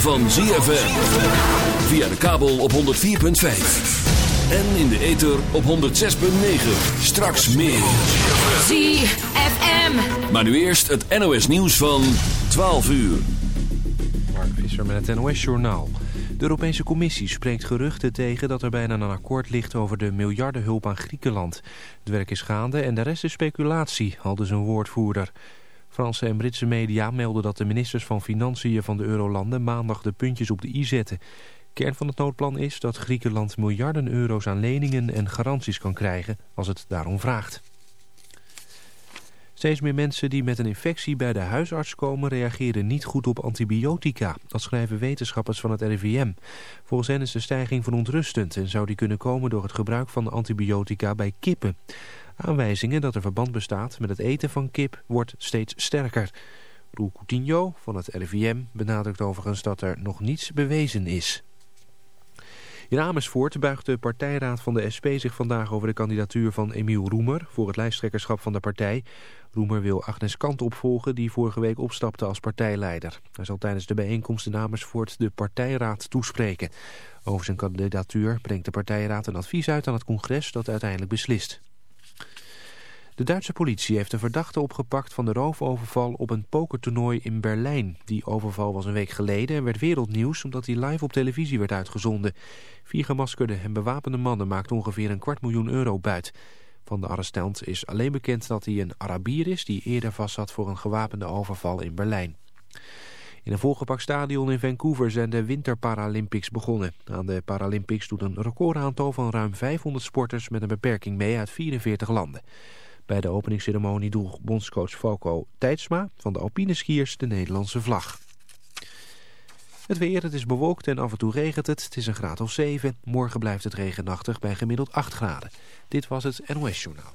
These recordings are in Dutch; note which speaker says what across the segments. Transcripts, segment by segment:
Speaker 1: van ZFM. Via de kabel op 104.5. En in de ether op 106.9. Straks meer.
Speaker 2: ZFM.
Speaker 1: Maar nu eerst het NOS nieuws van 12 uur.
Speaker 3: Mark Visser met het NOS Journaal. De Europese Commissie spreekt geruchten tegen dat er bijna een akkoord ligt over de miljardenhulp aan Griekenland. Het werk is gaande en de rest is speculatie, al dus een woordvoerder. Franse en Britse media melden dat de ministers van Financiën van de Eurolanden maandag de puntjes op de i zetten. Kern van het noodplan is dat Griekenland miljarden euro's aan leningen en garanties kan krijgen als het daarom vraagt. Steeds meer mensen die met een infectie bij de huisarts komen reageren niet goed op antibiotica. Dat schrijven wetenschappers van het RIVM. Volgens hen is de stijging verontrustend en zou die kunnen komen door het gebruik van antibiotica bij kippen. Aanwijzingen dat er verband bestaat met het eten van kip wordt steeds sterker. Roel Coutinho van het RIVM benadrukt overigens dat er nog niets bewezen is. In Amersfoort buigt de partijraad van de SP zich vandaag over de kandidatuur van Emiel Roemer voor het lijsttrekkerschap van de partij. Roemer wil Agnes Kant opvolgen die vorige week opstapte als partijleider. Hij zal tijdens de bijeenkomst in Amersfoort de partijraad toespreken. Over zijn kandidatuur brengt de partijraad een advies uit aan het congres dat uiteindelijk beslist. De Duitse politie heeft een verdachte opgepakt van de roofoverval op een pokertoernooi in Berlijn. Die overval was een week geleden en werd wereldnieuws omdat hij live op televisie werd uitgezonden. Vier gemaskerde en bewapende mannen maakten ongeveer een kwart miljoen euro buit. Van de arrestant is alleen bekend dat hij een Arabier is die eerder vast zat voor een gewapende overval in Berlijn. In een volgepakt stadion in Vancouver zijn de Winter Paralympics begonnen. Aan de Paralympics doet een recordaantal van ruim 500 sporters met een beperking mee uit 44 landen. Bij de openingsceremonie droeg bondscoach Falco Tijdsma van de alpine skiers de Nederlandse vlag. Het weer, het is bewolkt en af en toe regent het. Het is een graad of 7. Morgen blijft het regenachtig bij gemiddeld 8 graden. Dit was het NOS Journaal.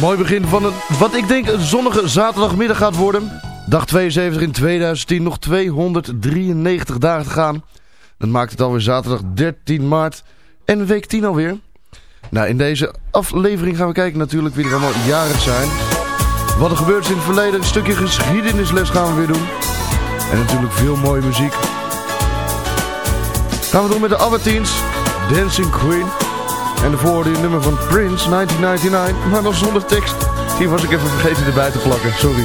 Speaker 4: Mooi begin van een, wat ik denk een zonnige zaterdagmiddag gaat worden. Dag 72 in 2010, nog 293 dagen te gaan. Dat maakt het alweer zaterdag 13 maart en week 10 alweer. Nou, in deze aflevering gaan we kijken natuurlijk wie er allemaal jarig zijn. Wat er gebeurt in het verleden, een stukje geschiedenisles gaan we weer doen. En natuurlijk veel mooie muziek. Gaan we doen met de Albertines, Dancing Queen... En de voorde nummer van Prince, 1999, maar dan zonder tekst. Die was ik even vergeten erbij te plakken, sorry.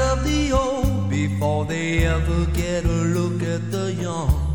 Speaker 5: Of the old before they ever get a look at the young.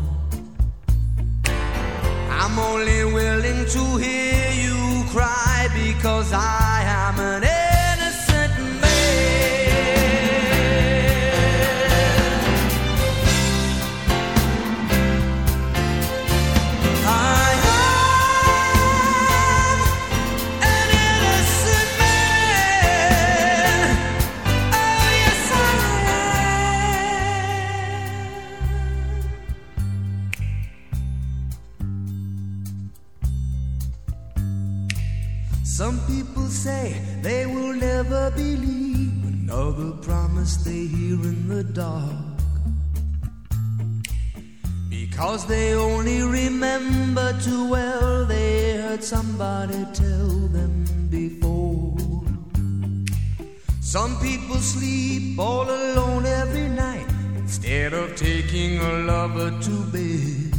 Speaker 5: Because they only remember too well they heard somebody tell them before. Some people sleep all alone every night instead of taking a lover to bed.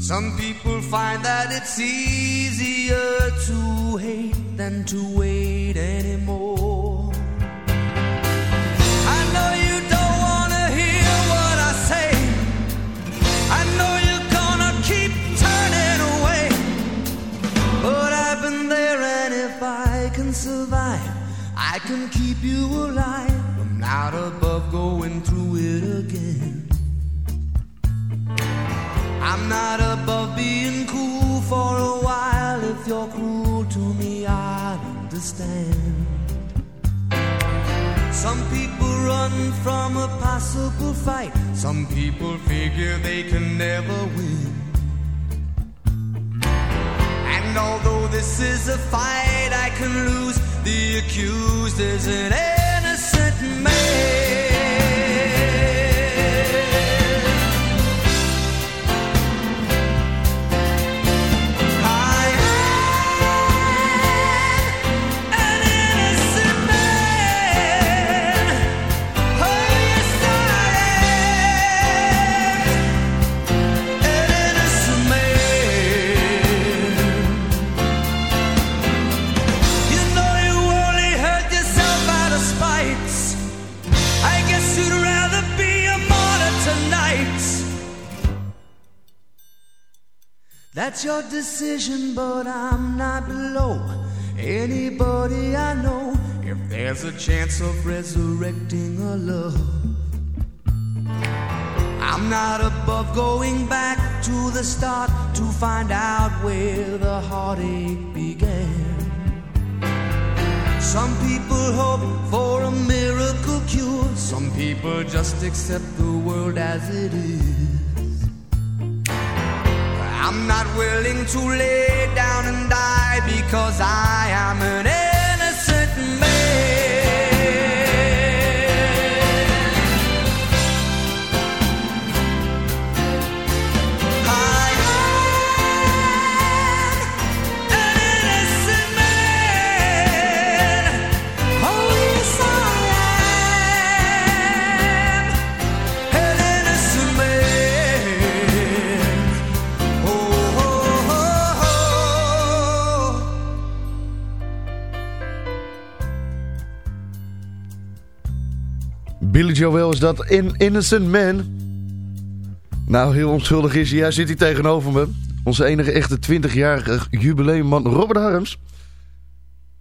Speaker 5: Some people find that it's easier to hate than to wait anymore. I can keep you alive. I'm not above going through it again. I'm not above being cool for a while. If you're cruel to me, I understand. Some people run from a possible fight. Some people figure they can never win. And although this is a fight I can lose, the accused is an innocent man. That's your decision, but I'm not below anybody I know. If there's a chance of resurrecting a love, I'm not above going back to the start to find out where the heartache began. Some people hope for a miracle cure, some people just accept the world as it is. I'm not willing to lay down and die because I am an
Speaker 4: Billy Joel is dat in Innocent Man. Nou, heel onschuldig is hij. Hij zit hier tegenover me. Onze enige echte 20-jarige jubileumman Robert Harms.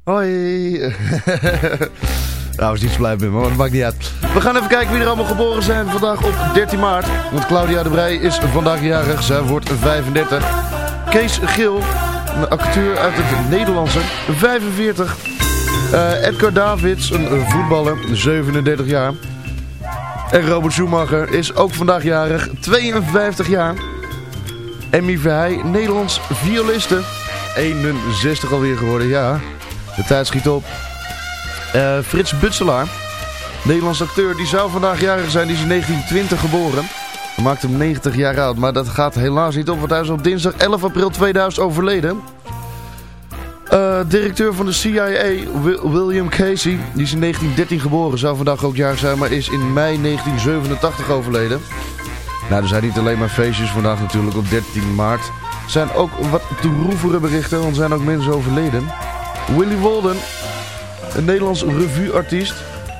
Speaker 4: Hoi. nou, is niet blij maar dat maakt niet uit. We gaan even kijken wie er allemaal geboren zijn vandaag op 13 maart. Want Claudia de Brij is vandaag jarig. Zij wordt 35. Kees Gil, een acteur uit het Nederlandse, 45. Uh, Edgar Davids, een voetballer, 37 jaar. En Robert Schumacher is ook vandaag jarig, 52 jaar. Emmy Verheij, Nederlands violiste, 61 alweer geworden, ja. De tijd schiet op. Uh, Frits Butselaar, Nederlands acteur, die zou vandaag jarig zijn, die is in 1920 geboren. Hij maakt hem 90 jaar oud, maar dat gaat helaas niet op, want hij is op dinsdag 11 april 2000 overleden. Uh, directeur van de CIA, William Casey, die is in 1913 geboren, zou vandaag ook jarig zijn, maar is in mei 1987 overleden. Nou, er zijn niet alleen maar feestjes vandaag natuurlijk op 13 maart. Er zijn ook wat droevere berichten, want er zijn ook mensen overleden. Willy Walden, een Nederlands revueartiest,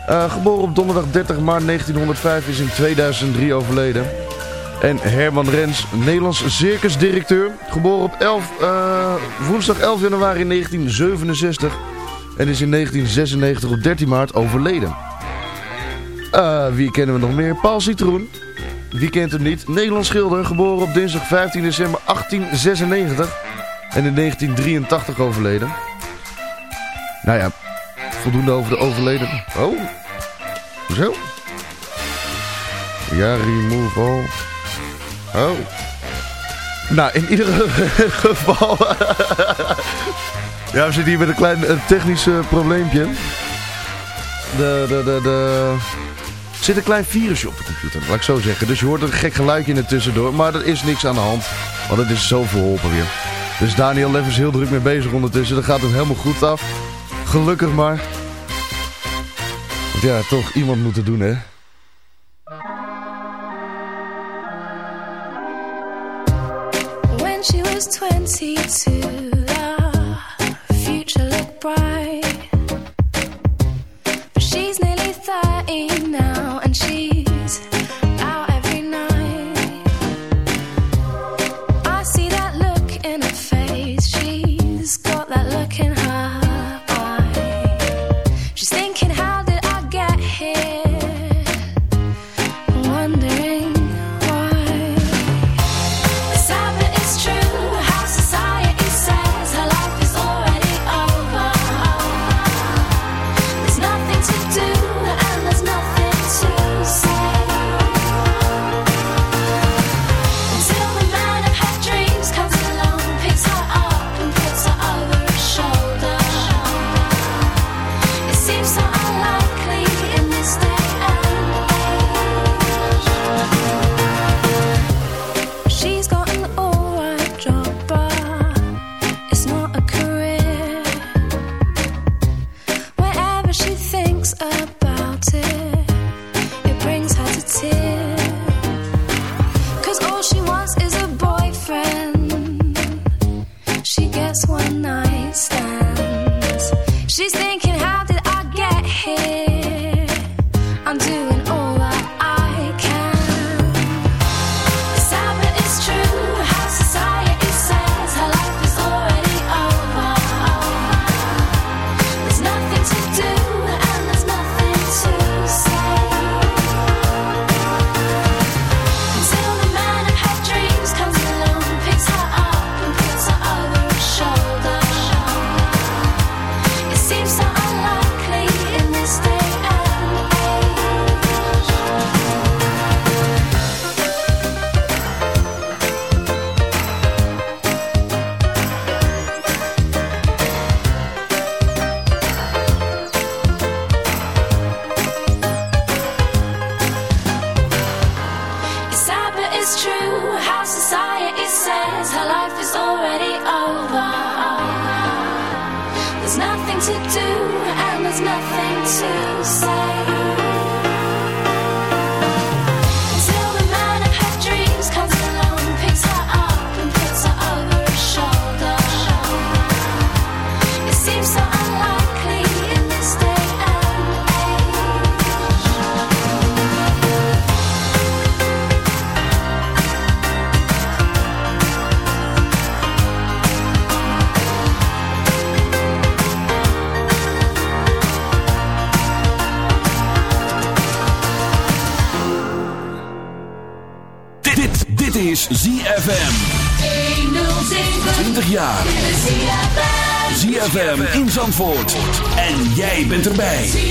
Speaker 4: uh, geboren op donderdag 30 maart 1905, is in 2003 overleden. En Herman Rens, Nederlands circusdirecteur. Geboren op 11, uh, woensdag 11 januari 1967. En is in 1996 op 13 maart overleden. Uh, wie kennen we nog meer? Paul Citroen. Wie kent hem niet? Nederlands schilder, geboren op dinsdag 15 december 1896. En in 1983 overleden. Nou ja, voldoende over de overleden. Oh, zo. Ja, remove. Oh. Nou, in ieder geval... ja, we zitten hier met een klein technisch uh, probleempje. De, de, de. Er zit een klein virusje op de computer, laat ik zo zeggen. Dus je hoort een gek geluidje in het tussendoor. Maar er is niks aan de hand. Want het is zo verholpen weer. Dus Daniel Lev is heel druk mee bezig ondertussen. Dat gaat hem helemaal goed af. Gelukkig maar. Want ja, toch iemand moeten doen, hè.
Speaker 6: 22,
Speaker 1: En jij bent erbij.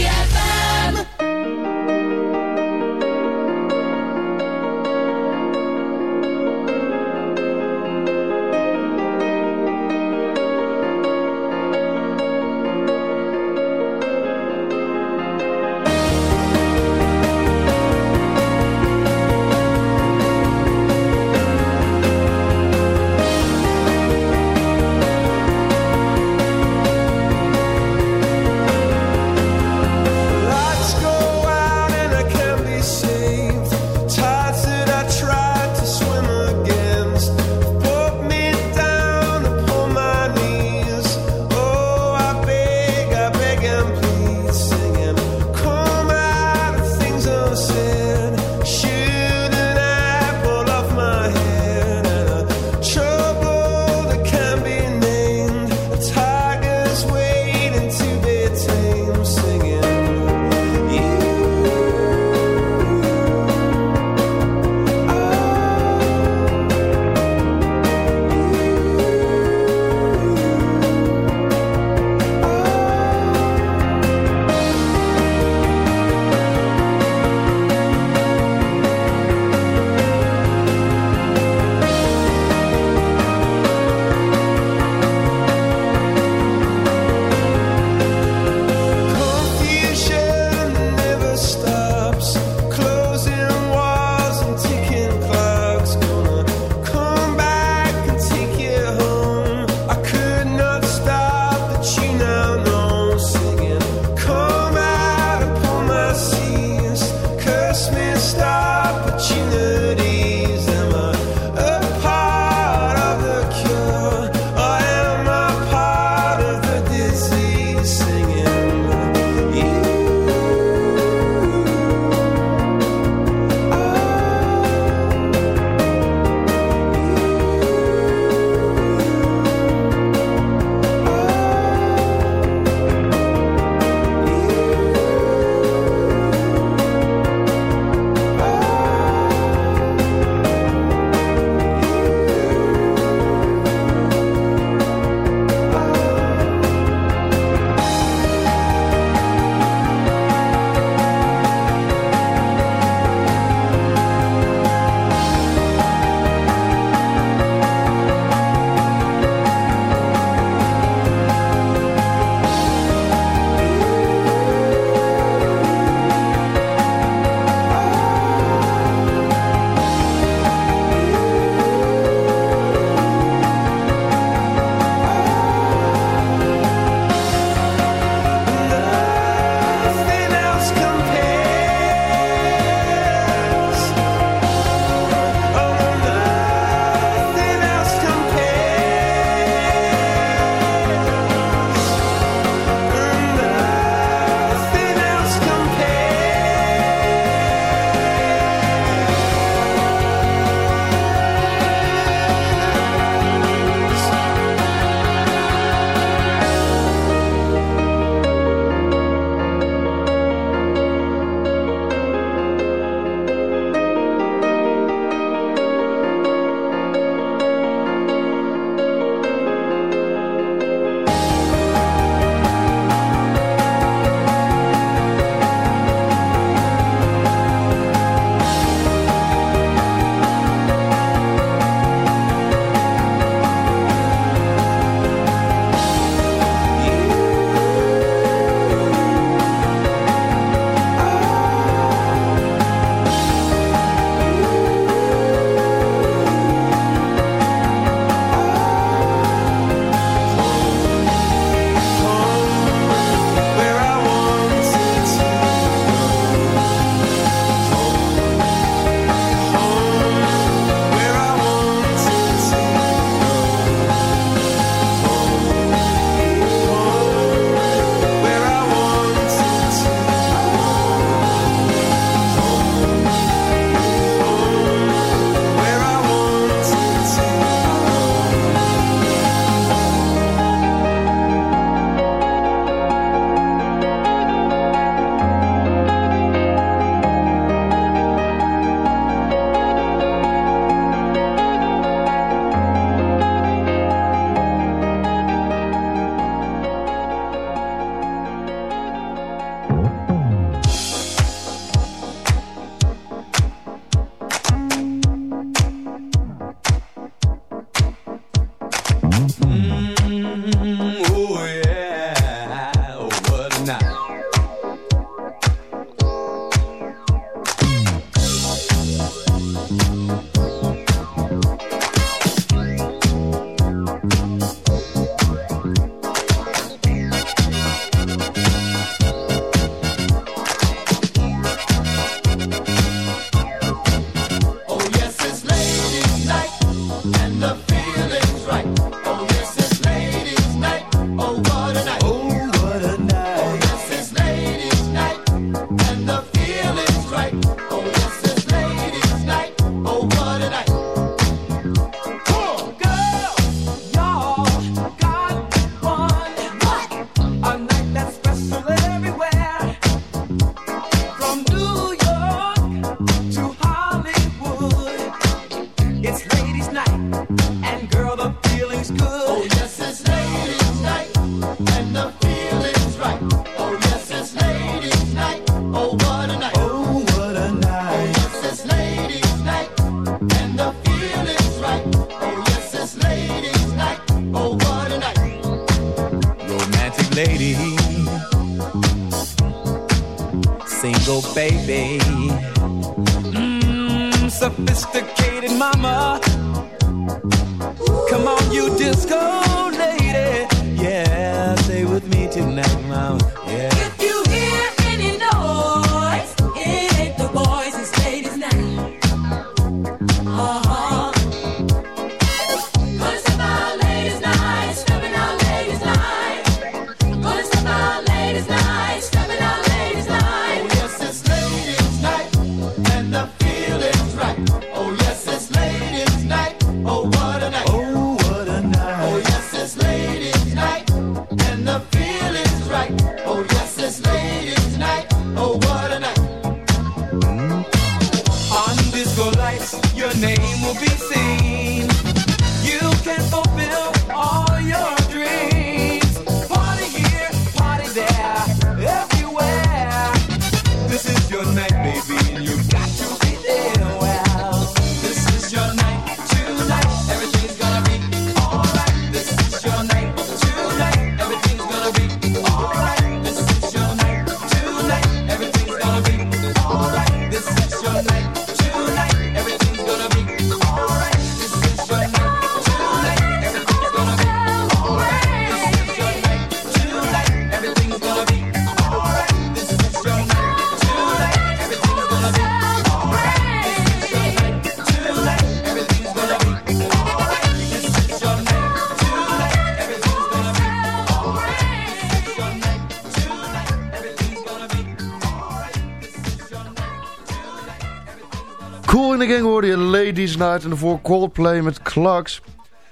Speaker 4: Night. En daarvoor Coldplay met Clarks.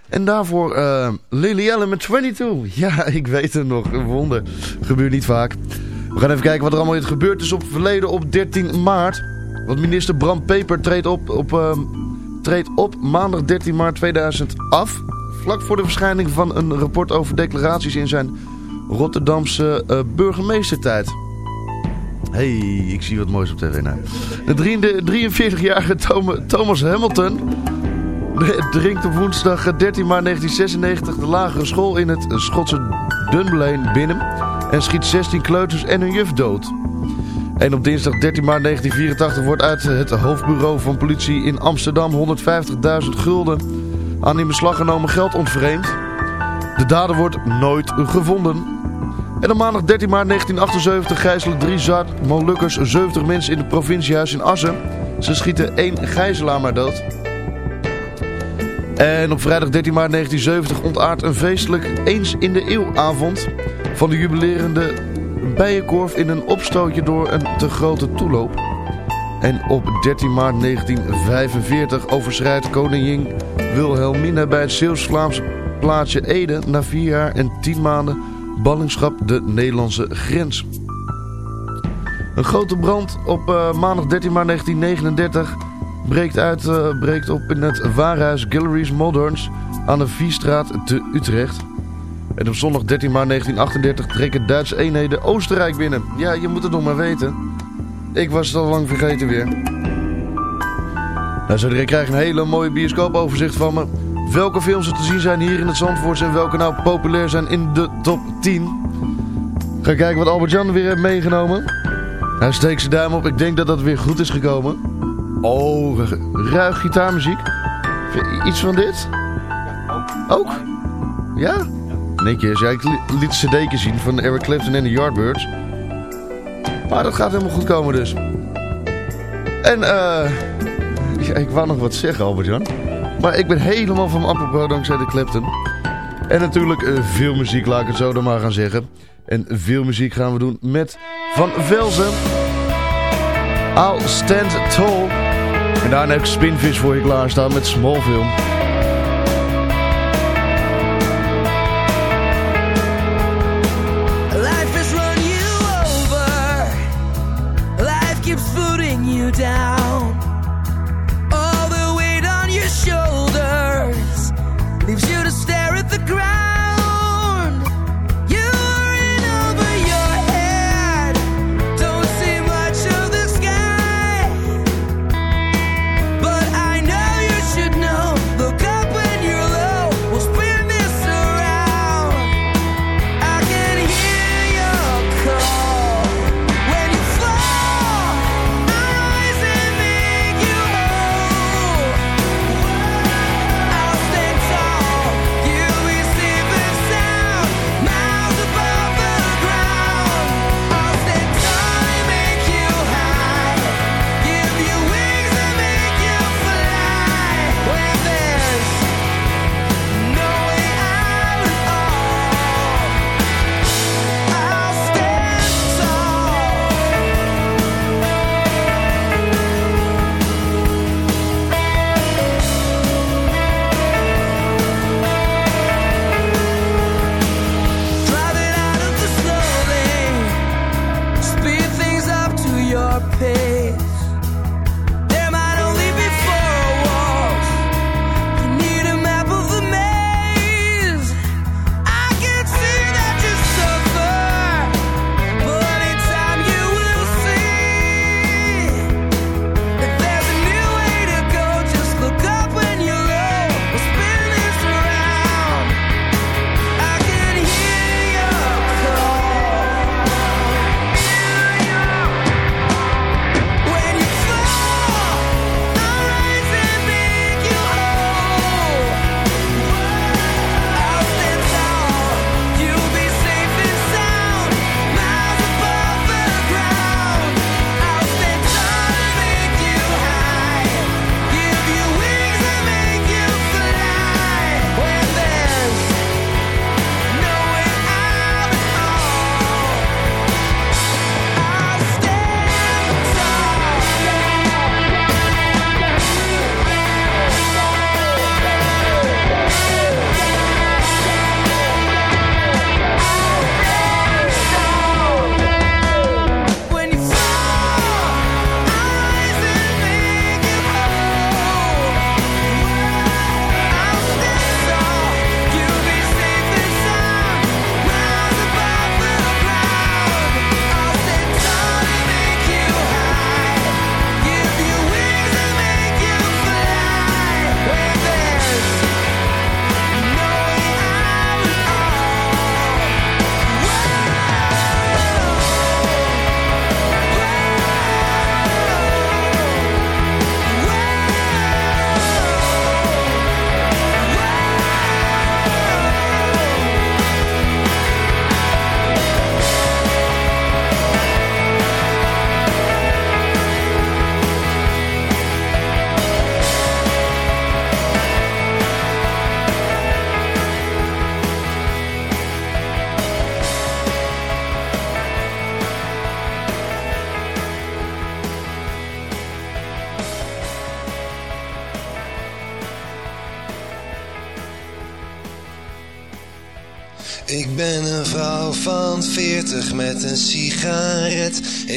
Speaker 4: En daarvoor uh, Lily Allen met 22. Ja, ik weet het nog. Een wonder. Gebeurt niet vaak. We gaan even kijken wat er allemaal is gebeurd is op verleden op 13 maart. Want minister Bram Peper treedt op, op, uh, treedt op maandag 13 maart 2000 af. Vlak voor de verschijning van een rapport over declaraties in zijn Rotterdamse uh, burgemeestertijd hey, ik zie wat moois op tv. Nou. De 43-jarige Thomas Hamilton drinkt op woensdag 13 maart 1996 de lagere school in het Schotse Dunblane binnen en schiet 16 kleuters en een juf dood. En op dinsdag 13 maart 1984 wordt uit het hoofdbureau van politie in Amsterdam 150.000 gulden aan in beslag genomen geld ontvreemd. De dader wordt nooit gevonden. En op maandag 13 maart 1978 gijzelen drie Zuid-Molukkers 70 mensen in het provinciehuis in Assen. Ze schieten één gijzelaar maar dood. En op vrijdag 13 maart 1970 ontaart een feestelijk eens in de eeuwavond van de jubilerende Bijenkorf in een opstootje door een te grote toeloop. En op 13 maart 1945 overschrijdt koningin Wilhelmina bij het Zeeuws-Vlaamse plaatsje Ede na vier jaar en tien maanden ballingschap de Nederlandse grens. Een grote brand op uh, maandag 13 maart 1939 breekt, uit, uh, breekt op in het waarhuis Galleries Moderns aan de Viestraat te Utrecht. En op zondag 13 maart 1938 trekken Duitse eenheden Oostenrijk binnen. Ja, je moet het nog maar weten. Ik was het al lang vergeten weer. Nou, zo krijg een hele mooie bioscoopoverzicht van me.
Speaker 7: Welke films er te zien zijn hier in het Zandvoort en welke nou populair zijn in de top 10. Ga kijken wat Albert-Jan weer heeft meegenomen. Hij steekt zijn duim op. Ik denk dat dat weer goed is gekomen. Oh, ruig gitaarmuziek. Iets van dit? Ook? Ja? Netjes. Ja, ik liet de cd'tje zien van Eric Clapton en de Yardbirds. Maar dat gaat helemaal goed komen dus. En eh... ik wou nog wat zeggen, Albert-Jan. Maar ik ben helemaal van apropos dankzij de Clapton. En natuurlijk uh, veel muziek, laat ik het zo dan maar gaan zeggen. En veel muziek gaan we doen met Van Velzen. I'll Stand Tall. En daarna heb ik Spinfish voor je klaarstaan met Smallville.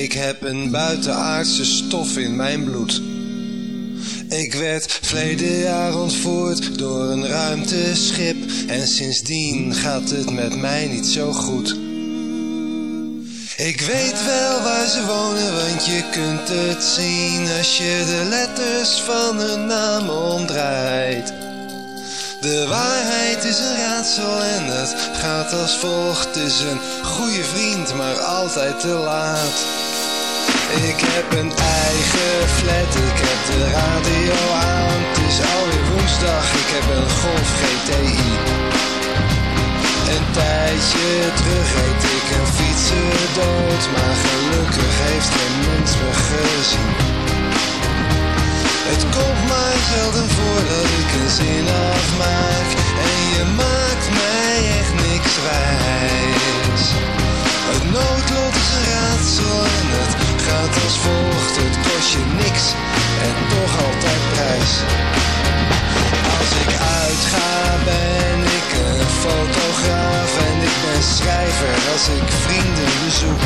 Speaker 8: Ik heb een buitenaardse stof in mijn bloed. Ik werd verleden jaar ontvoerd door een ruimteschip. En sindsdien gaat het met mij niet zo goed. Ik weet wel waar ze wonen, want je kunt het zien als je de letters van hun naam omdraait. De waarheid is een raadsel en het gaat als volgt. Is een goede vriend, maar altijd te laat. Ik heb een eigen flat, ik heb de radio aan. Het is alweer woensdag, ik heb een Golf GTI. Een tijdje terug reed ik een fietser dood, maar gelukkig heeft geen mens me gezien. Het komt maar zelden voor dat ik een zin afmaak En je maakt mij echt niks wijs Het noodlot is een raadsel en het gaat als volgt. Het kost je niks en toch altijd prijs. Als ik uitga ben ik een fotograaf En ik ben schrijver als ik vrienden bezoek.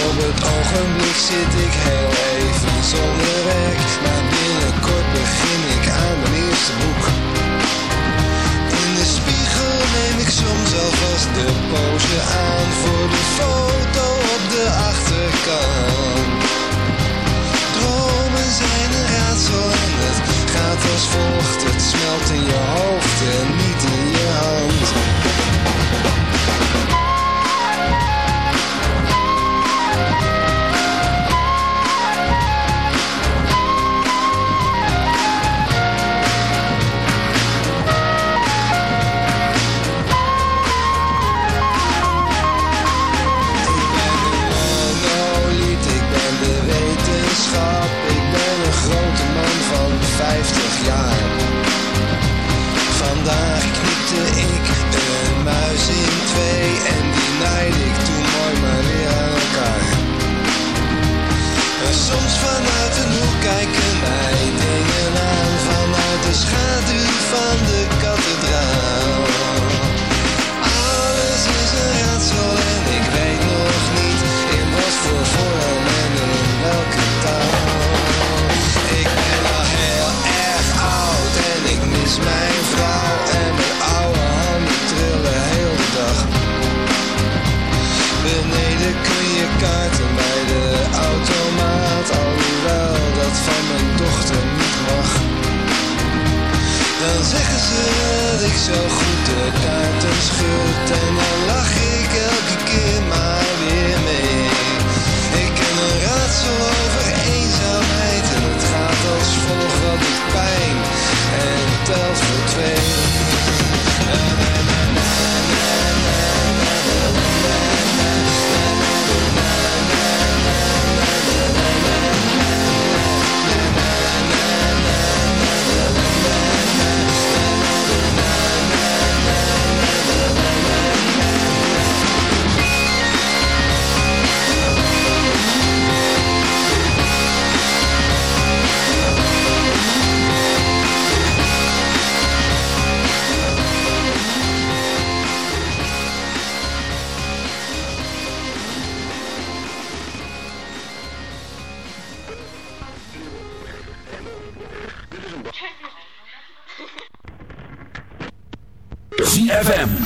Speaker 8: Op het ogenblik zit ik heel even zonder werk Maar binnenkort begin ik aan mijn eerste boek soms alvast de pose aan Voor de foto op de achterkant. Dromen zijn een raadsel en het gaat als volgt. Het smelt in je hoofd en niet in je hand 50 jaar. Vandaag knipte ik een muis in twee en die naaide ik dat ik zo goed de kaarten schud En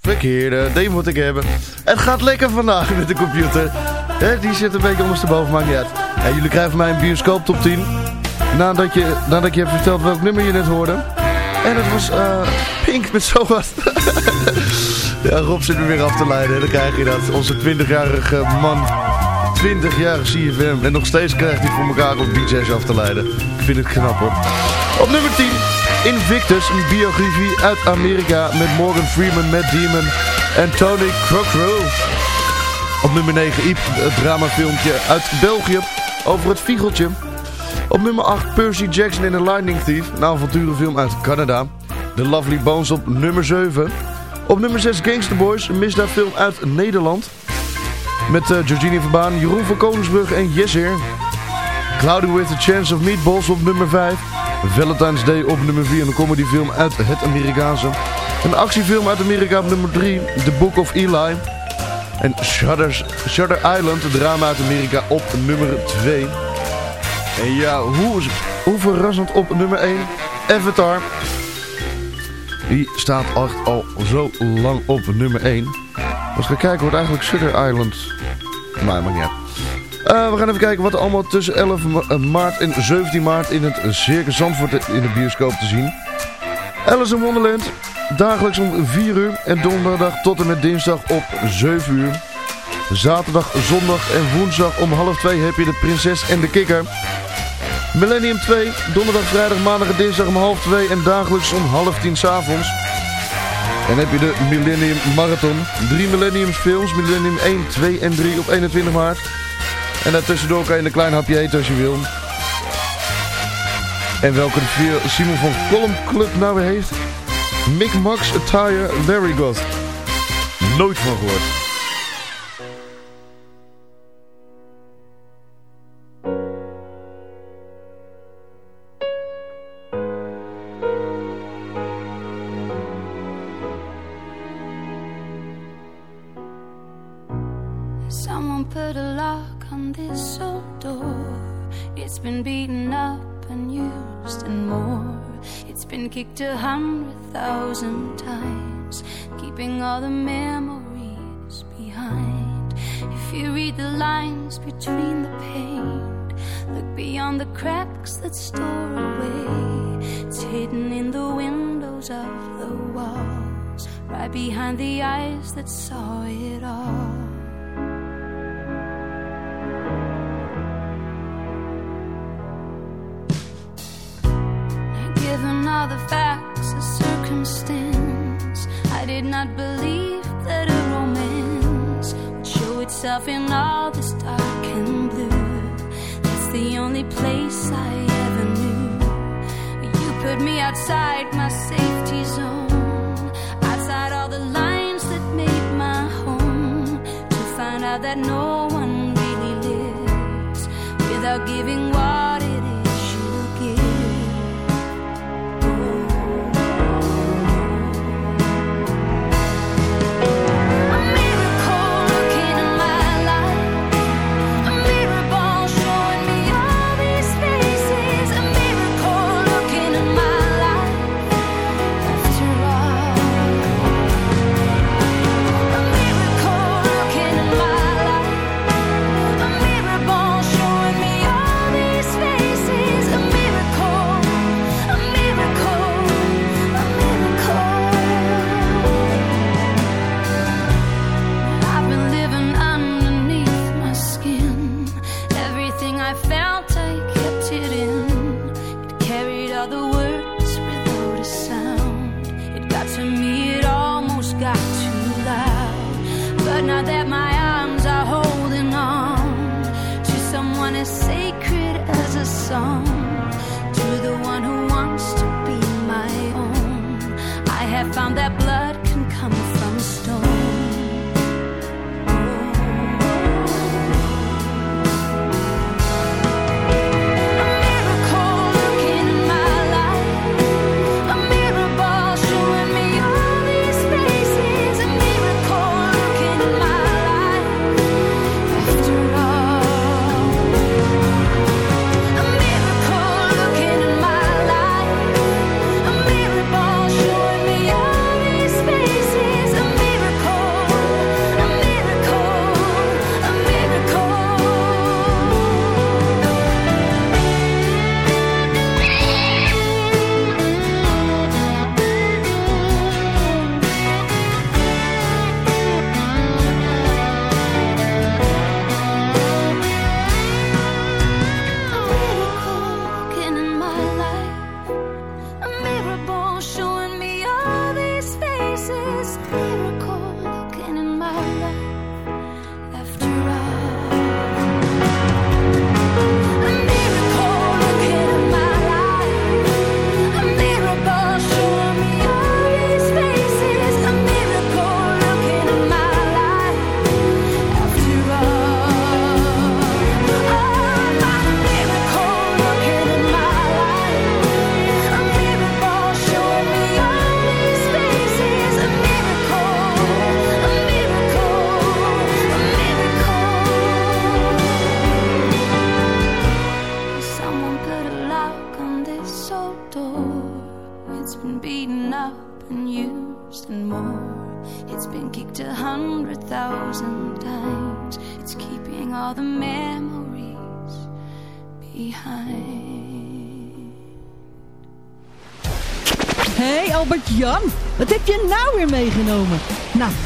Speaker 4: Verkeerde, deze moet ik hebben. Het gaat lekker vandaag met de computer. Die zit een beetje ondersteboven, maakt niet uit. Ja, jullie krijgen van mij een bioscoop top 10. Nadat je, nadat je heb verteld welk nummer je net hoorde. En het was eh, Pink met zo wat. ja, Rob zit me weer af te leiden. Dan krijg je dat. Onze 20-jarige man. 20-jarige CFM. En nog steeds krijgt hij voor elkaar om DJ's af te leiden. Ik vind het knap hoor. Op nummer 10. Invictus, een biografie uit Amerika met Morgan Freeman, Matt Damon en Tony Crockrow. Op nummer 9 Iep, het dramafilmpje uit België over het Viegeltje. Op nummer 8 Percy Jackson in The Lightning Thief, een avonturenfilm uit Canada. The Lovely Bones op nummer 7. Op nummer 6 Gangster Boys, een misdaadfilm uit Nederland. Met uh, Georgine Verbaan, Jeroen van Koningsbrug en Yeser. Cloudy with a Chance of Meatballs op nummer 5. Valentine's Day op nummer 4, een comedyfilm uit het Amerikaanse. Een actiefilm uit Amerika op nummer 3, The Book of Eli. En Shutter, Island, een drama uit Amerika op nummer 2. En ja, hoe, verrassend op nummer 1, Avatar. Die staat echt al zo lang op nummer 1. Als we kijken wordt eigenlijk Shutter Island... Maar maar niet uit. Uh, we gaan even kijken wat er allemaal tussen 11 ma maart en 17 maart in het Circus Zandvoort in de bioscoop te zien. Alice in Wonderland, dagelijks om 4 uur en donderdag tot en met dinsdag op 7 uur. Zaterdag, zondag en woensdag om half 2 heb je de Prinses en de Kikker. Millennium 2, donderdag, vrijdag, maandag en dinsdag om half 2 en dagelijks om half 10 s'avonds. En heb je de Millennium Marathon. Drie Millenniums films, Millennium 1, 2 en 3 op 21 maart. En daartussendoor kan je een klein hapje eten als je wil. En welke de Simon van Column Club nou weer heeft? Mick Max Attire Very Good. Nooit van gehoord.
Speaker 9: Cracks that store away. It's hidden in the windows of the walls, right behind the eyes that saw it all.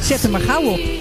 Speaker 10: Zet hem maar gauw op.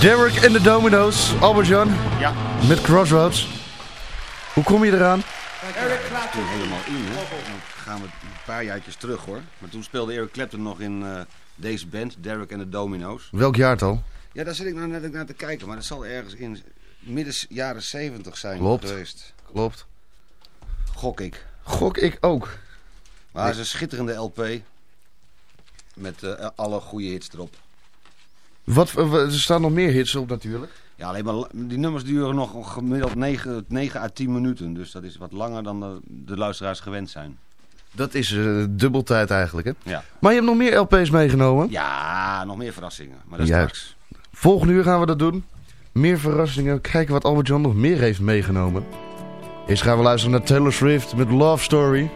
Speaker 6: Derek en de Domino's. Albert-Jan.
Speaker 11: Ja.
Speaker 6: Met Crossroads. Hoe kom je eraan?
Speaker 11: Eric Clapton. Toen helemaal in, hè. Dan gaan we een paar jaartjes terug, hoor. Maar toen speelde Eric Clapton nog in eh, deze band, Derek en de Domino's.
Speaker 6: Welk jaartal?
Speaker 11: Ja, daar zit ik nou net naar te kijken. Maar dat zal ergens in midden jaren 70 zijn
Speaker 6: Klopt.
Speaker 11: geweest.
Speaker 6: Klopt.
Speaker 11: Gok ik.
Speaker 6: Gok ik ook.
Speaker 11: Maar het is een schitterende LP. Met eh, alle goede hits erop.
Speaker 6: Wat, er staan nog meer hits op natuurlijk.
Speaker 11: Ja, alleen maar die nummers duren nog gemiddeld 9, 9 à 10 minuten. Dus dat is wat langer dan de, de luisteraars gewend zijn.
Speaker 6: Dat is eh dubbeltijd eigenlijk, hè?
Speaker 11: Ja.
Speaker 6: Maar je hebt nog meer LP's meegenomen.
Speaker 11: Ja, nog meer verrassingen. Maar dat is
Speaker 6: Juist.
Speaker 11: straks.
Speaker 6: Volgende uur gaan we dat doen. Meer verrassingen. Kijken wat Albert-Jan nog meer heeft meegenomen. Eerst gaan we luisteren naar Taylor Swift met Love Story.